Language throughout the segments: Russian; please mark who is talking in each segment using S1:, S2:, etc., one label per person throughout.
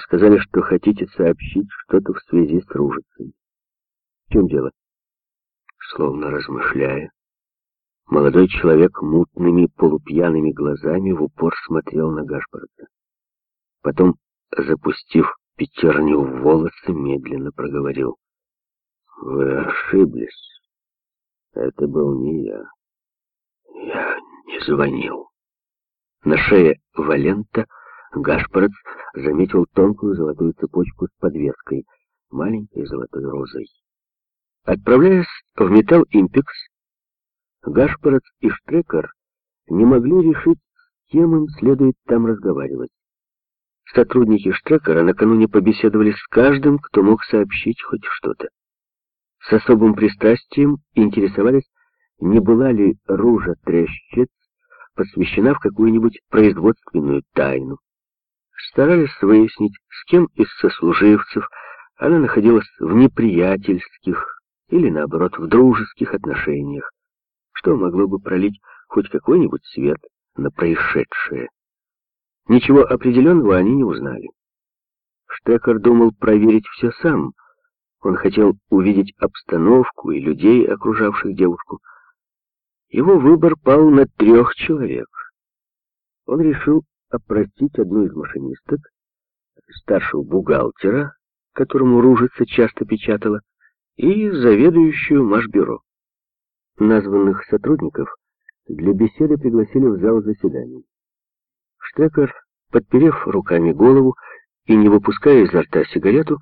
S1: сказали, что хотите сообщить что-то в связи с Ружицей. В чем дело? Словно размышляя, молодой человек мутными полупьяными глазами в упор смотрел на Гашпорта. Потом, запустив пятерню в волосы, медленно проговорил. «Вы ошиблись. Это был не я. Я не звонил». На шее Валента Гашпорец заметил тонкую золотую цепочку с подвеской, маленькой золотой розой. Отправляясь в Металл Импекс, Гашпорец и Штрекер не могли решить, с кем им следует там разговаривать. Сотрудники Штрекера накануне побеседовали с каждым, кто мог сообщить хоть что-то. С особым пристрастием интересовались, не была ли Ружа Трещец посвящена в какую-нибудь производственную тайну. Старались выяснить, с кем из сослуживцев она находилась в неприятельских или, наоборот, в дружеских отношениях, что могло бы пролить хоть какой-нибудь свет на происшедшее. Ничего определенного они не узнали. Штекер думал проверить все сам. Он хотел увидеть обстановку и людей, окружавших девушку. Его выбор пал на трех человек. Он решил опросить одну из машинисток, старшего бухгалтера, которому ружица часто печатала, и заведующую машбюро. Названных сотрудников для беседы пригласили в зал заседаний. Штекер, подперев руками голову и не выпуская изо рта сигарету,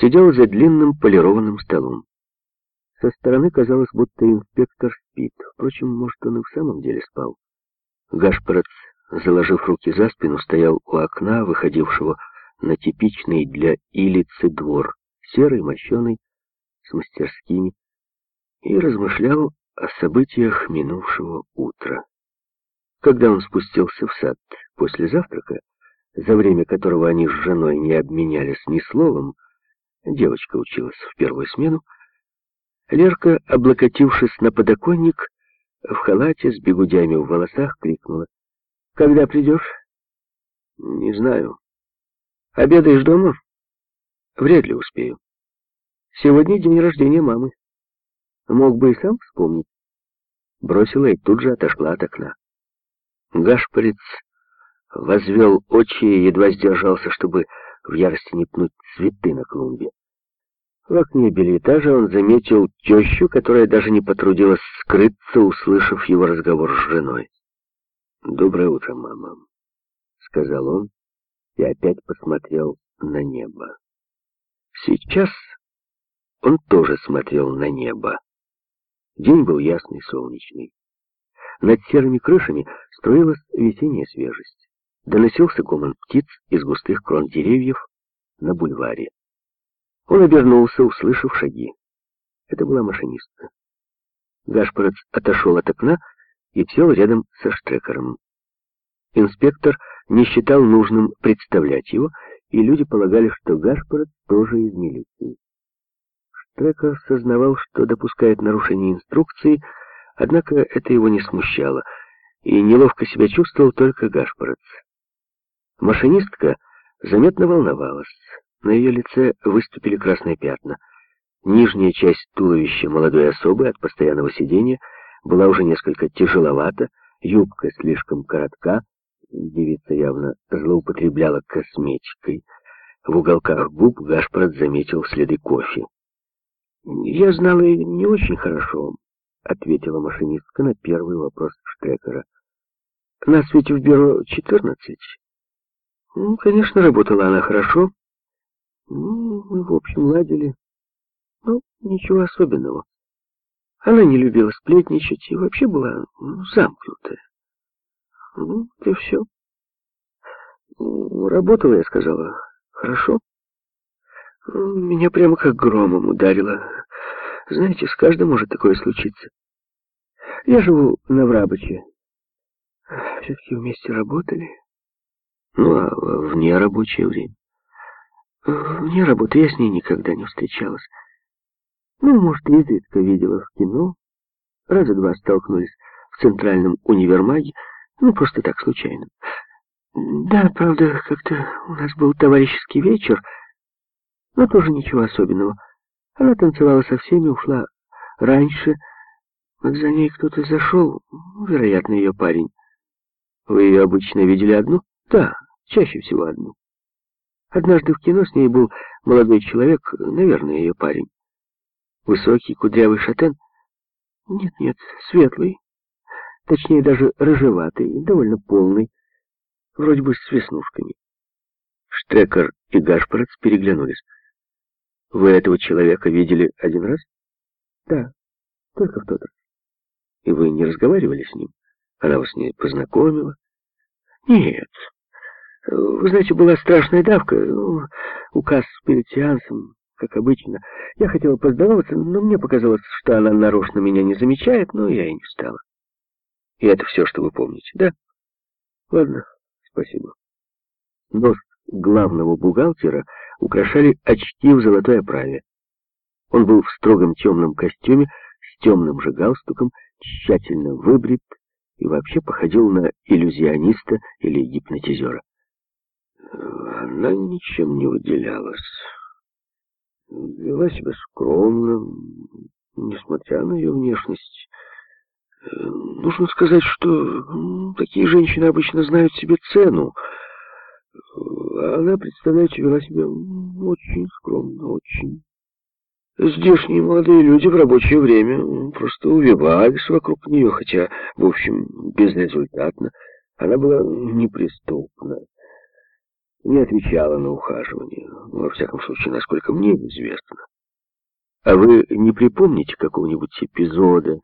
S1: сидел за длинным полированным столом. Со стороны казалось, будто инспектор спит. Впрочем, может, он и в самом деле спал. Гашпорец, заложив руки за спину, стоял у окна, выходившего на типичный для Илицы двор, серый, мощеный, с мастерскими, и размышлял о событиях минувшего утра. Когда он спустился в сад после завтрака, за время которого они с женой не обменялись ни словом, девочка училась в первую смену, Лерка, облокотившись на подоконник, в халате с бегудями в волосах, крикнула. «Когда придешь?» «Не знаю. Обедаешь дома?» «Вряд ли успею. Сегодня день рождения мамы. Мог бы и сам вспомнить». Бросила и тут же отошла от окна. Гашпорец возвел очи и едва сдержался, чтобы в ярости не пнуть цветы на клумбе. В окне билетажа он заметил тещу, которая даже не потрудилась скрыться, услышав его разговор с женой. «Доброе утро, мама», — сказал он и опять посмотрел на небо. Сейчас он тоже смотрел на небо. День был ясный, солнечный. Над серыми крышами струилась весенняя свежесть. Доносился гомон птиц из густых крон деревьев на бульваре. Он обернулся, услышав шаги. Это была машинистка. Гашпорец отошел от окна и сел рядом со Штрекером. Инспектор не считал нужным представлять его, и люди полагали, что Гашпорец тоже из милиции. Штрекер сознавал, что допускает нарушение инструкции, однако это его не смущало, и неловко себя чувствовал только Гашпорец. Машинистка заметно волновалась. На ее лице выступили красные пятна. Нижняя часть туловища молодой особы от постоянного сидения была уже несколько тяжеловата, юбка слишком коротка, девица явно злоупотребляла косметикой. В уголках губ Гашпорт заметил следы кофе. «Я знала ее не очень хорошо», — ответила машинистка на первый вопрос Штрекера. «Нас ведь в бюро четырнадцать». Ну, конечно, работала она хорошо, ну, мы, в общем, ладили. Ну, ничего особенного. Она не любила сплетничать и вообще была ну, замкнутая. Ну, и все. Работала, я сказала, хорошо. Меня прямо как громом ударило. Знаете, с каждым может такое случиться. Я живу на Врабыче. Все-таки вместе работали. Ну, а вне рабочее время? Вне работы я с ней никогда не встречалась. Ну, может, изредка видела в кино. Раза два столкнулись в центральном универмаге. Ну, просто так, случайно. Да, правда, как-то у нас был товарищеский вечер, но тоже ничего особенного. Она танцевала со всеми, ушла раньше. За ней кто-то зашел, вероятно, ее парень. Вы ее обычно видели одну? Да, чаще всего одну. Однажды в кино с ней был молодой человек, наверное, ее парень. Высокий, кудрявый шатен? Нет-нет, светлый. Точнее, даже рыжеватый, довольно полный. Вроде бы с веснушками. Штрекер и Гашпорец переглянулись. Вы этого человека видели один раз? Да, только в тот раз. И вы не разговаривали с ним? Она вас не познакомила? Нет. Вы знаете, была страшная давка. Ну, указ перед сеансом, как обычно. Я хотела поздороваться, но мне показалось, что она нарочно меня не замечает, но я и не стала. И это все, что вы помните, да? Ладно, спасибо. Нос главного бухгалтера украшали очки в золотой оправе. Он был в строгом темном костюме с темным же галстуком, тщательно выбрит и вообще походил на иллюзиониста или гипнотизера. Она ничем не выделялась. Вела себя скромно, несмотря на ее внешность. Нужно сказать, что такие женщины обычно знают себе цену. Она, представляете, вела себя очень скромно, очень. Здешние молодые люди в рабочее время просто увивались вокруг нее, хотя, в общем, безрезультатно. Она была неприступна, не отвечала на ухаживание, во всяком случае, насколько мне известно. А вы не припомните какого-нибудь эпизода,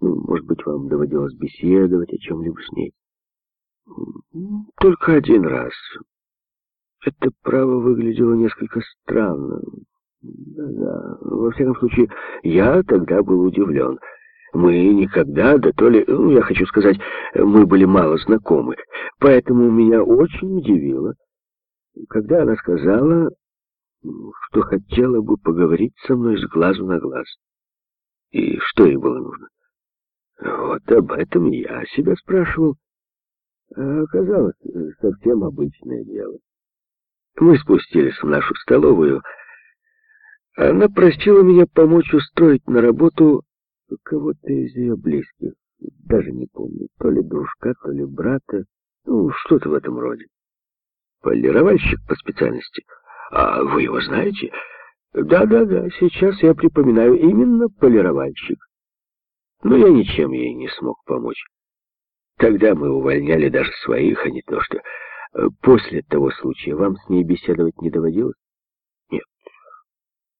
S1: ну, может быть, вам доводилось беседовать о чем-либо с ней? Только один раз. Это право выглядело несколько странно. Да-да, во всяком случае, я тогда был удивлен. Мы никогда, да то ли, ну, я хочу сказать, мы были мало знакомы. Поэтому меня очень удивило, когда она сказала, что хотела бы поговорить со мной с глазу на глаз. И что ей было нужно? Вот об этом я себя спрашивал. А оказалось, совсем обычное дело. Мы спустились в нашу столовую. Она просила меня помочь устроить на работу кого-то из ее близких. Даже не помню, то ли дружка, то ли брата. Ну, что-то в этом роде. Полировальщик по специальности. А вы его знаете? Да-да-да, сейчас я припоминаю, именно полировальщик. Но я ничем ей не смог помочь. Тогда мы увольняли даже своих, а не то что... Э, после того случая вам с ней беседовать не доводилось?